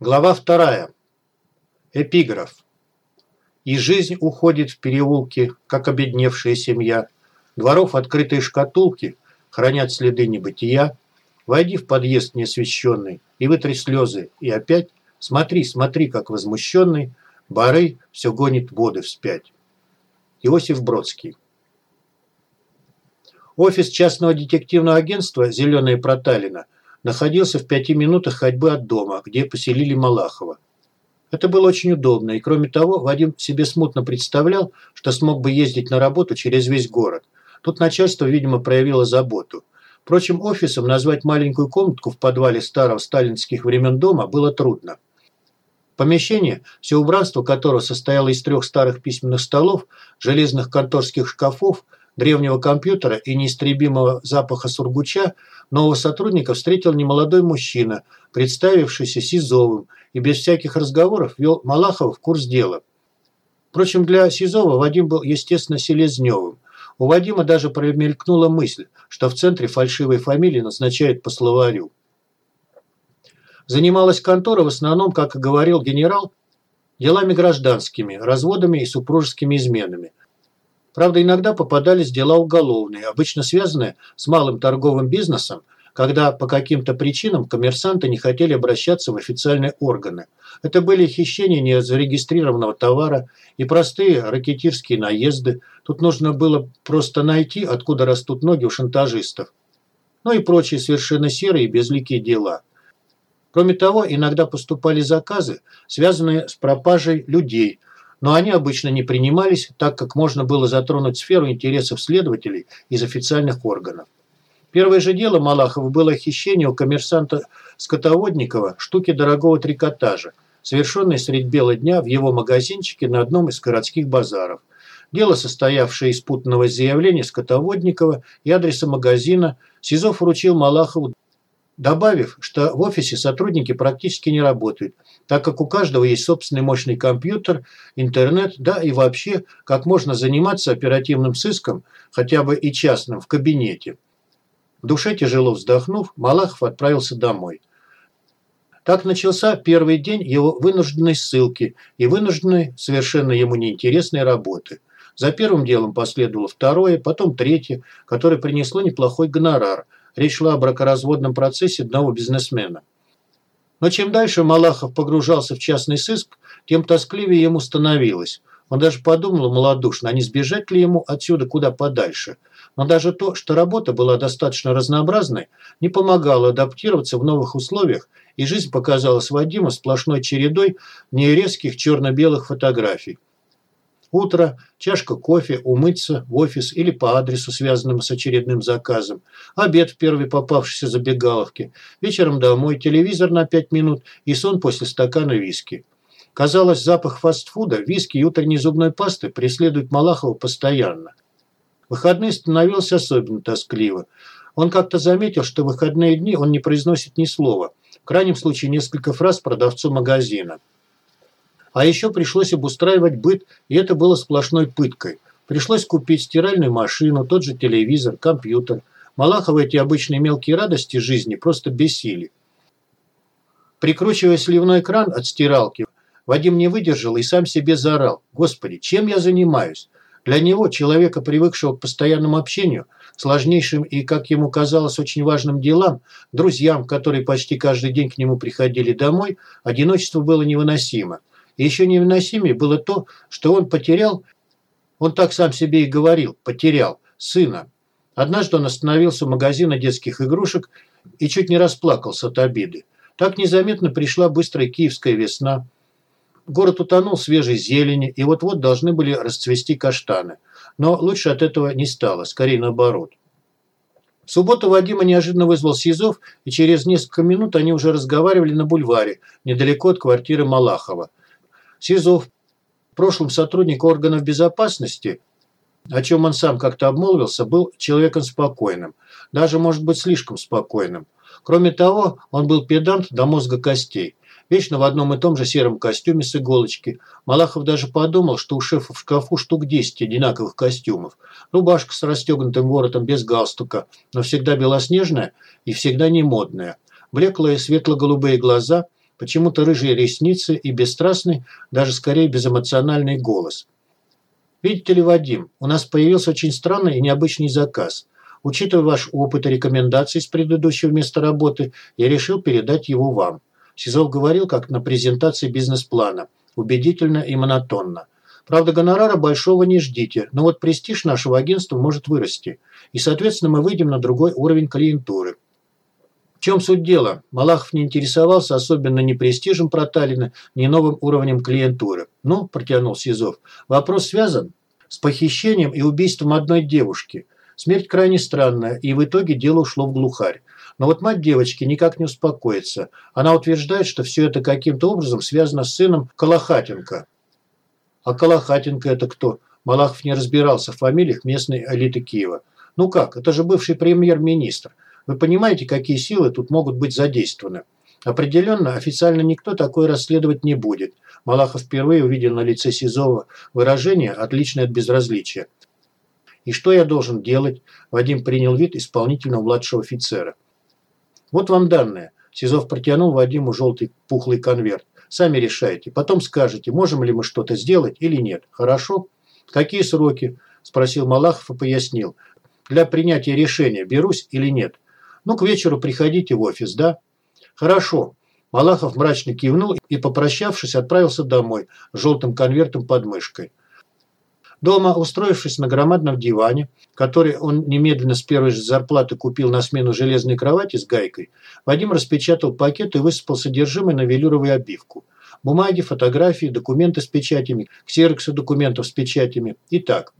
Глава вторая. Эпиграф. И жизнь уходит в переулки, как обедневшая семья. Дворов открытые шкатулки хранят следы небытия. Войди в подъезд неосвещенный и вытри слезы. И опять смотри, смотри, как возмущенный Бары все гонит воды вспять. Иосиф Бродский. Офис частного детективного агентства «Зеленая проталина» находился в пяти минутах ходьбы от дома, где поселили Малахова. Это было очень удобно, и кроме того, Вадим себе смутно представлял, что смог бы ездить на работу через весь город. Тут начальство, видимо, проявило заботу. Впрочем, офисом назвать маленькую комнатку в подвале старого сталинских времен дома было трудно. Помещение, все убранство которого состояло из трех старых письменных столов, железных конторских шкафов, древнего компьютера и неистребимого запаха сургуча, нового сотрудника встретил немолодой мужчина, представившийся Сизовым, и без всяких разговоров вел Малахова в курс дела. Впрочем, для Сизова Вадим был, естественно, Селезневым. У Вадима даже промелькнула мысль, что в центре фальшивой фамилии назначают по словарю. Занималась контора в основном, как и говорил генерал, делами гражданскими, разводами и супружескими изменами – Правда, иногда попадались дела уголовные, обычно связанные с малым торговым бизнесом, когда по каким-то причинам коммерсанты не хотели обращаться в официальные органы. Это были хищения незарегистрированного товара и простые ракетирские наезды. Тут нужно было просто найти, откуда растут ноги у шантажистов. Ну и прочие совершенно серые и безликие дела. Кроме того, иногда поступали заказы, связанные с пропажей людей – но они обычно не принимались, так как можно было затронуть сферу интересов следователей из официальных органов. Первое же дело Малахова было хищение у коммерсанта Скотоводникова штуки дорогого трикотажа, совершенной средь бела дня в его магазинчике на одном из городских базаров. Дело, состоявшее из путанного заявления Скотоводникова и адреса магазина, Сизов вручил Малахову добавив, что в офисе сотрудники практически не работают, так как у каждого есть собственный мощный компьютер, интернет, да и вообще, как можно заниматься оперативным сыском, хотя бы и частным, в кабинете. В душе тяжело вздохнув, Малахов отправился домой. Так начался первый день его вынужденной ссылки и вынужденной, совершенно ему неинтересной работы. За первым делом последовало второе, потом третье, которое принесло неплохой гонорар – Речь шла о бракоразводном процессе одного бизнесмена. Но чем дальше Малахов погружался в частный сыск, тем тоскливее ему становилось. Он даже подумал малодушно, а не сбежать ли ему отсюда куда подальше. Но даже то, что работа была достаточно разнообразной, не помогало адаптироваться в новых условиях, и жизнь показалась Вадиму сплошной чередой нерезких черно-белых фотографий. Утро, чашка кофе, умыться в офис или по адресу, связанному с очередным заказом. Обед в первой попавшейся забегаловке. Вечером домой, телевизор на пять минут и сон после стакана виски. Казалось, запах фастфуда, виски и утренней зубной пасты преследует Малахова постоянно. Выходные становился особенно тоскливо. Он как-то заметил, что в выходные дни он не произносит ни слова. В крайнем случае несколько фраз продавцу магазина. А еще пришлось обустраивать быт, и это было сплошной пыткой. Пришлось купить стиральную машину, тот же телевизор, компьютер. Малахова эти обычные мелкие радости жизни просто бесили. Прикручивая сливной кран от стиралки, Вадим не выдержал и сам себе заорал. «Господи, чем я занимаюсь?» Для него, человека, привыкшего к постоянному общению, сложнейшим и, как ему казалось, очень важным делам, друзьям, которые почти каждый день к нему приходили домой, одиночество было невыносимо – еще невыносимее было то, что он потерял, он так сам себе и говорил, потерял, сына. Однажды он остановился у магазина детских игрушек и чуть не расплакался от обиды. Так незаметно пришла быстрая киевская весна. Город утонул в свежей зелени, и вот-вот должны были расцвести каштаны. Но лучше от этого не стало, скорее наоборот. В субботу Вадима неожиданно вызвал Сизов, и через несколько минут они уже разговаривали на бульваре, недалеко от квартиры Малахова. Сизов, в прошлом сотрудник органов безопасности, о чем он сам как-то обмолвился, был человеком спокойным, даже, может быть, слишком спокойным. Кроме того, он был педант до мозга костей. Вечно в одном и том же сером костюме с иголочки. Малахов даже подумал, что у шефа в шкафу штук 10 одинаковых костюмов. Рубашка с расстегнутым воротом без галстука, но всегда белоснежная и всегда не модная. Блеклые светло-голубые глаза, почему-то рыжие ресницы и бесстрастный, даже скорее безэмоциональный голос. «Видите ли, Вадим, у нас появился очень странный и необычный заказ. Учитывая ваш опыт и рекомендации с предыдущего места работы, я решил передать его вам». Сизов говорил, как на презентации бизнес-плана, убедительно и монотонно. Правда, гонорара большого не ждите, но вот престиж нашего агентства может вырасти. И, соответственно, мы выйдем на другой уровень клиентуры. Чем суть дела? Малахов не интересовался особенно ни престижем Проталина, ни новым уровнем клиентуры. Ну, протянул Сизов, вопрос связан с похищением и убийством одной девушки. Смерть крайне странная, и в итоге дело ушло в глухарь. Но вот мать девочки никак не успокоится. Она утверждает, что все это каким-то образом связано с сыном Колохатенко. А Колохатенко это кто? Малахов не разбирался в фамилиях местной элиты Киева. Ну как, это же бывший премьер-министр. Вы понимаете, какие силы тут могут быть задействованы? Определенно, официально никто такое расследовать не будет. Малахов впервые увидел на лице Сизова выражение, отличное от безразличия. «И что я должен делать?» Вадим принял вид исполнительного младшего офицера. «Вот вам данные». Сизов протянул Вадиму желтый пухлый конверт. Сами решайте. Потом скажете, можем ли мы что-то сделать или нет. Хорошо? Какие сроки? Спросил Малахов и пояснил. Для принятия решения, берусь или нет. Ну, к вечеру приходите в офис, да? Хорошо. Малахов мрачно кивнул и, попрощавшись, отправился домой с желтым конвертом под мышкой. Дома, устроившись на громадном диване, который он немедленно с первой же зарплаты купил на смену железной кровати с гайкой, Вадим распечатал пакет и высыпал содержимое на велюровую обивку. Бумаги, фотографии, документы с печатями, ксероксы документов с печатями. Итак,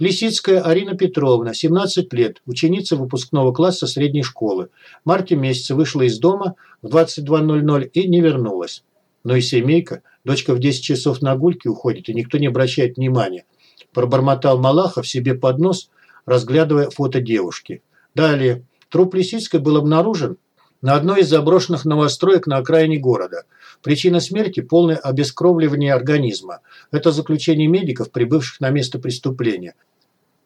Лисицкая Арина Петровна, 17 лет, ученица выпускного класса средней школы. В марте месяце вышла из дома в 22.00 и не вернулась. Но и семейка, дочка в 10 часов на гульке уходит, и никто не обращает внимания пробормотал Малахов себе под нос, разглядывая фото девушки. Далее. Труп Лисицкой был обнаружен на одной из заброшенных новостроек на окраине города. Причина смерти – полное обескровливание организма. Это заключение медиков, прибывших на место преступления.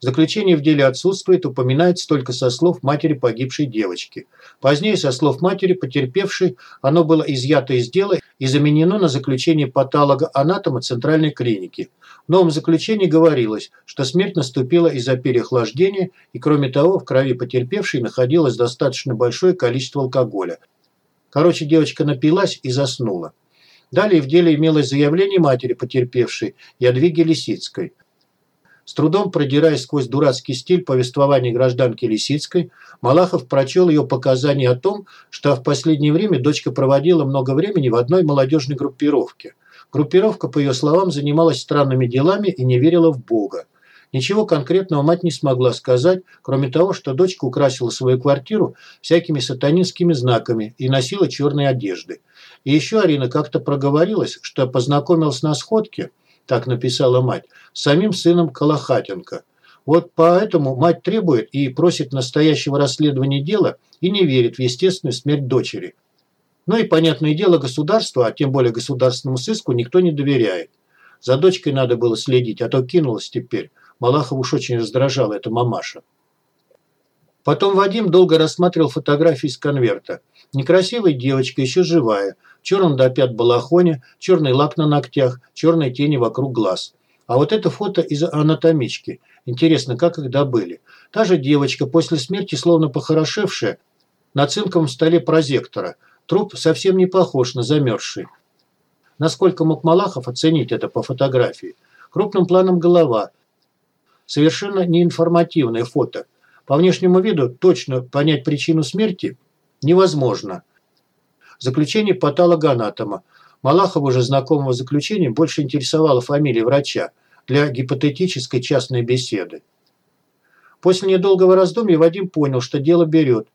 Заключение в деле отсутствует, упоминается только со слов матери погибшей девочки. Позднее, со слов матери потерпевшей, оно было изъято из дела и заменено на заключение патолога-анатома Центральной клиники. В новом заключении говорилось, что смерть наступила из-за переохлаждения и, кроме того, в крови потерпевшей находилось достаточно большое количество алкоголя. Короче, девочка напилась и заснула. Далее в деле имелось заявление матери потерпевшей, Ядвиги Лисицкой. С трудом продираясь сквозь дурацкий стиль повествования гражданки Лисицкой, Малахов прочел ее показания о том, что в последнее время дочка проводила много времени в одной молодежной группировке. Группировка, по ее словам, занималась странными делами и не верила в Бога. Ничего конкретного мать не смогла сказать, кроме того, что дочка украсила свою квартиру всякими сатанинскими знаками и носила черные одежды. И еще Арина как-то проговорилась, что познакомилась на сходке – так написала мать, с самим сыном Колохатенко. Вот поэтому мать требует и просит настоящего расследования дела и не верит в естественную смерть дочери. Ну и, понятное дело, государству, а тем более государственному сыску, никто не доверяет. За дочкой надо было следить, а то кинулась теперь. Малахов уж очень раздражала эта мамаша. Потом Вадим долго рассматривал фотографии из конверта. Некрасивая девочка, еще живая, черном до пят балахоне, черный лак на ногтях, черные тени вокруг глаз. А вот это фото из анатомички. Интересно, как их добыли? Та же девочка, после смерти словно похорошевшая, на цинковом столе прозектора. Труп совсем не похож на замерзший. Насколько мог Малахов оценить это по фотографии? Крупным планом голова. Совершенно неинформативное фото. По внешнему виду точно понять причину смерти невозможно. Заключение патологоанатома. Малахову же знакомого заключения больше интересовала фамилия врача для гипотетической частной беседы. После недолгого раздумья Вадим понял, что дело берет.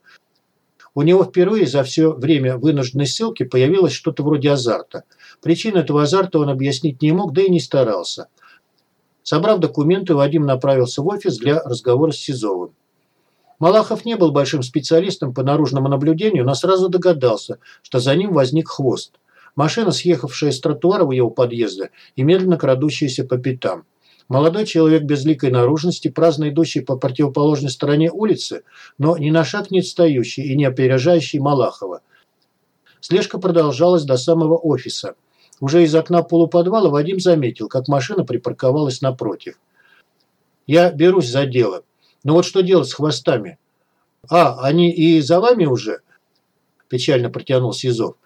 У него впервые за все время вынужденной ссылки появилось что-то вроде азарта. Причину этого азарта он объяснить не мог, да и не старался. Собрав документы, Вадим направился в офис для разговора с Сизовым. Малахов не был большим специалистом по наружному наблюдению, но сразу догадался, что за ним возник хвост. Машина, съехавшая с тротуара у его подъезда и медленно крадущаяся по пятам. Молодой человек безликой наружности, праздно идущий по противоположной стороне улицы, но ни на шаг не отстающий и не опережающий Малахова. Слежка продолжалась до самого офиса. Уже из окна полуподвала Вадим заметил, как машина припарковалась напротив. «Я берусь за дело. Но вот что делать с хвостами?» «А, они и за вами уже?» Печально протянул Сизов.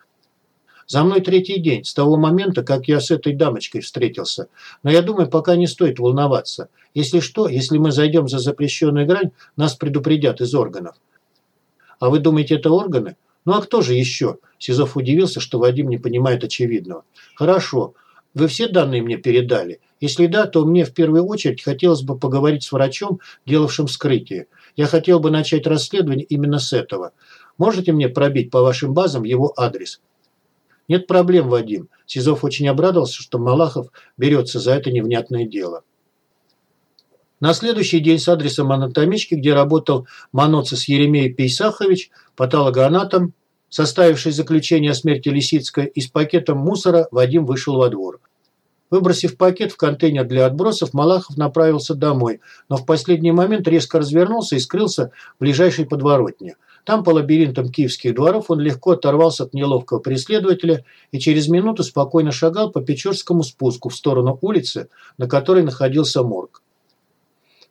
За мной третий день, с того момента, как я с этой дамочкой встретился. Но я думаю, пока не стоит волноваться. Если что, если мы зайдем за запрещенную грань, нас предупредят из органов. А вы думаете, это органы? Ну а кто же еще? Сизов удивился, что Вадим не понимает очевидного. Хорошо. Вы все данные мне передали? Если да, то мне в первую очередь хотелось бы поговорить с врачом, делавшим вскрытие. Я хотел бы начать расследование именно с этого. Можете мне пробить по вашим базам его адрес? Нет проблем, Вадим. Сизов очень обрадовался, что Малахов берется за это невнятное дело. На следующий день с адресом анатомички, где работал Маноцис Еремей Пейсахович, патологоанатом, составивший заключение о смерти Лисицкой, и с пакетом мусора Вадим вышел во двор. Выбросив пакет в контейнер для отбросов, Малахов направился домой, но в последний момент резко развернулся и скрылся в ближайшей подворотне. Там по лабиринтам киевских дворов он легко оторвался от неловкого преследователя и через минуту спокойно шагал по Печорскому спуску в сторону улицы, на которой находился морг.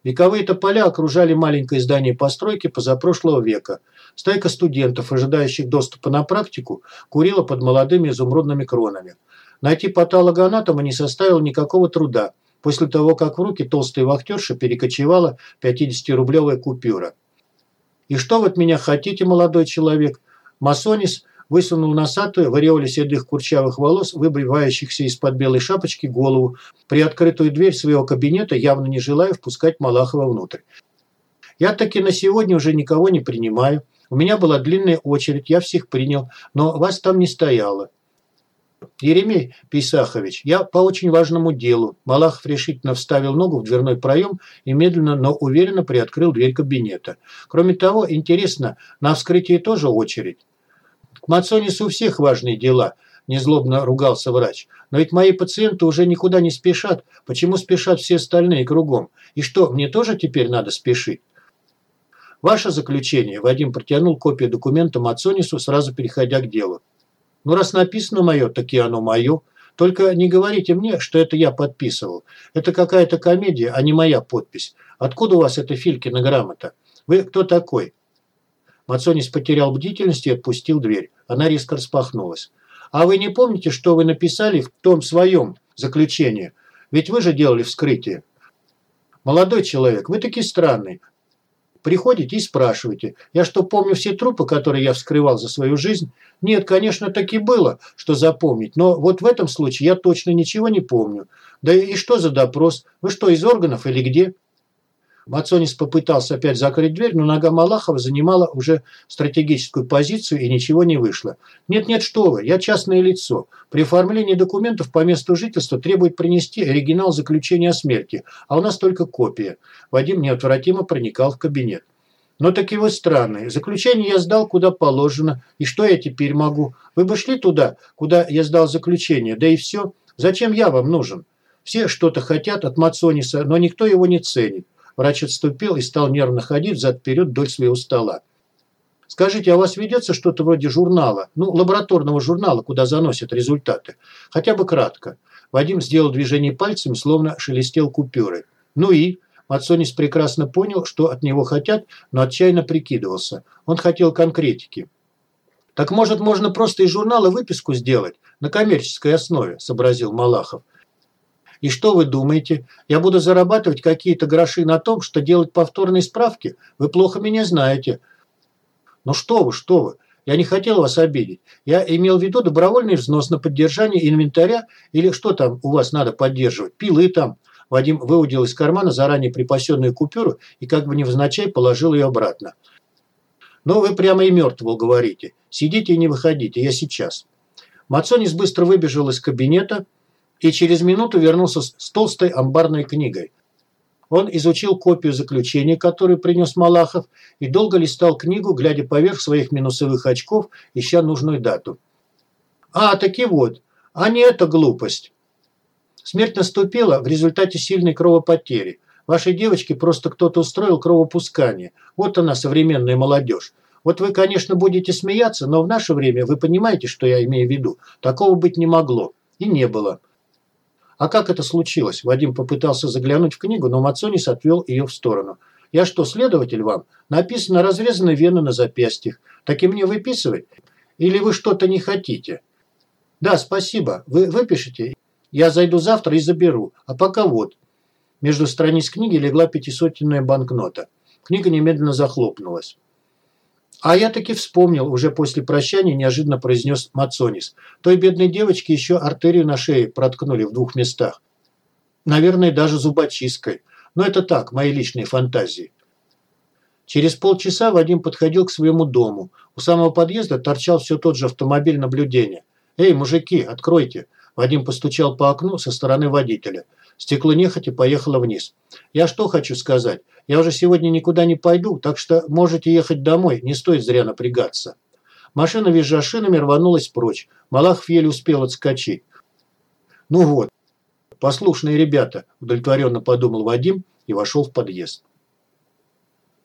Вековые тополя окружали маленькое здание постройки позапрошлого века. Стайка студентов, ожидающих доступа на практику, курила под молодыми изумрудными кронами. Найти патологоанатома не составило никакого труда, после того, как в руки толстой вахтерши перекочевала 50-рублевая купюра. «И что вы от меня хотите, молодой человек?» Масонис высунул носатую в ореоле седых курчавых волос, выбривающихся из-под белой шапочки, голову, при открытую дверь своего кабинета, явно не желая впускать Малахова внутрь. «Я таки на сегодня уже никого не принимаю. У меня была длинная очередь, я всех принял, но вас там не стояло. Еремей Писахович, я по очень важному делу. Малахов решительно вставил ногу в дверной проем и медленно, но уверенно приоткрыл дверь кабинета. Кроме того, интересно, на вскрытии тоже очередь. К Мацонису у всех важные дела, незлобно ругался врач. Но ведь мои пациенты уже никуда не спешат. Почему спешат все остальные кругом? И что, мне тоже теперь надо спешить? Ваше заключение, Вадим протянул копию документа Мацонису, сразу переходя к делу. Ну, раз написано мое, так и оно мое. Только не говорите мне, что это я подписывал. Это какая-то комедия, а не моя подпись. Откуда у вас эта Филькина грамота? Вы кто такой?» Мацонис потерял бдительность и отпустил дверь. Она резко распахнулась. «А вы не помните, что вы написали в том своем заключении? Ведь вы же делали вскрытие». «Молодой человек, вы таки странный. Приходите и спрашиваете. Я что, помню все трупы, которые я вскрывал за свою жизнь? Нет, конечно, так и было, что запомнить. Но вот в этом случае я точно ничего не помню. Да и что за допрос? Вы что, из органов или где? Мацонис попытался опять закрыть дверь, но нога Малахова занимала уже стратегическую позицию и ничего не вышло. «Нет-нет, что вы, я частное лицо. При оформлении документов по месту жительства требует принести оригинал заключения о смерти, а у нас только копия». Вадим неотвратимо проникал в кабинет. «Но так его странные. Заключение я сдал куда положено. И что я теперь могу? Вы бы шли туда, куда я сдал заключение, да и все. Зачем я вам нужен? Все что-то хотят от Мацониса, но никто его не ценит. Врач отступил и стал нервно ходить взад-вперед вдоль своего стола. Скажите, а у вас ведется что-то вроде журнала, ну, лабораторного журнала, куда заносят результаты? Хотя бы кратко. Вадим сделал движение пальцами, словно шелестел купюры. Ну и? Мацонис прекрасно понял, что от него хотят, но отчаянно прикидывался. Он хотел конкретики. «Так, может, можно просто из журнала выписку сделать на коммерческой основе», – сообразил Малахов. И что вы думаете? Я буду зарабатывать какие-то гроши на том, что делать повторные справки? Вы плохо меня знаете. Ну что вы, что вы. Я не хотел вас обидеть. Я имел в виду добровольный взнос на поддержание инвентаря или что там у вас надо поддерживать? Пилы там. Вадим выудил из кармана заранее припасенную купюру и как бы невзначай положил ее обратно. «Ну, вы прямо и мертвого говорите. Сидите и не выходите, я сейчас». Мацонис быстро выбежал из кабинета, и через минуту вернулся с толстой амбарной книгой. Он изучил копию заключения, которую принес Малахов, и долго листал книгу, глядя поверх своих минусовых очков, ища нужную дату. «А, таки вот. А не это глупость. Смерть наступила в результате сильной кровопотери. Вашей девочке просто кто-то устроил кровопускание. Вот она, современная молодежь. Вот вы, конечно, будете смеяться, но в наше время, вы понимаете, что я имею в виду, такого быть не могло. И не было. А как это случилось? Вадим попытался заглянуть в книгу, но Мацонис отвел ее в сторону. Я что, следователь вам? Написано разрезаны вены на запястьях. Так и мне выписывать? Или вы что-то не хотите? Да, спасибо. Вы выпишите? Я зайду завтра и заберу. А пока вот. Между страниц книги легла пятисотенная банкнота. Книга немедленно захлопнулась. «А я таки вспомнил, уже после прощания неожиданно произнес Мацонис. Той бедной девочке еще артерию на шее проткнули в двух местах. Наверное, даже зубочисткой. Но это так, мои личные фантазии». Через полчаса Вадим подходил к своему дому. У самого подъезда торчал все тот же автомобиль наблюдения. «Эй, мужики, откройте!» Вадим постучал по окну со стороны водителя. Стекло нехотя поехало вниз. «Я что хочу сказать? Я уже сегодня никуда не пойду, так что можете ехать домой, не стоит зря напрягаться». Машина, визжа шинами, рванулась прочь. Малахов еле успел отскочить. «Ну вот, послушные ребята», – удовлетворенно подумал Вадим и вошел в подъезд.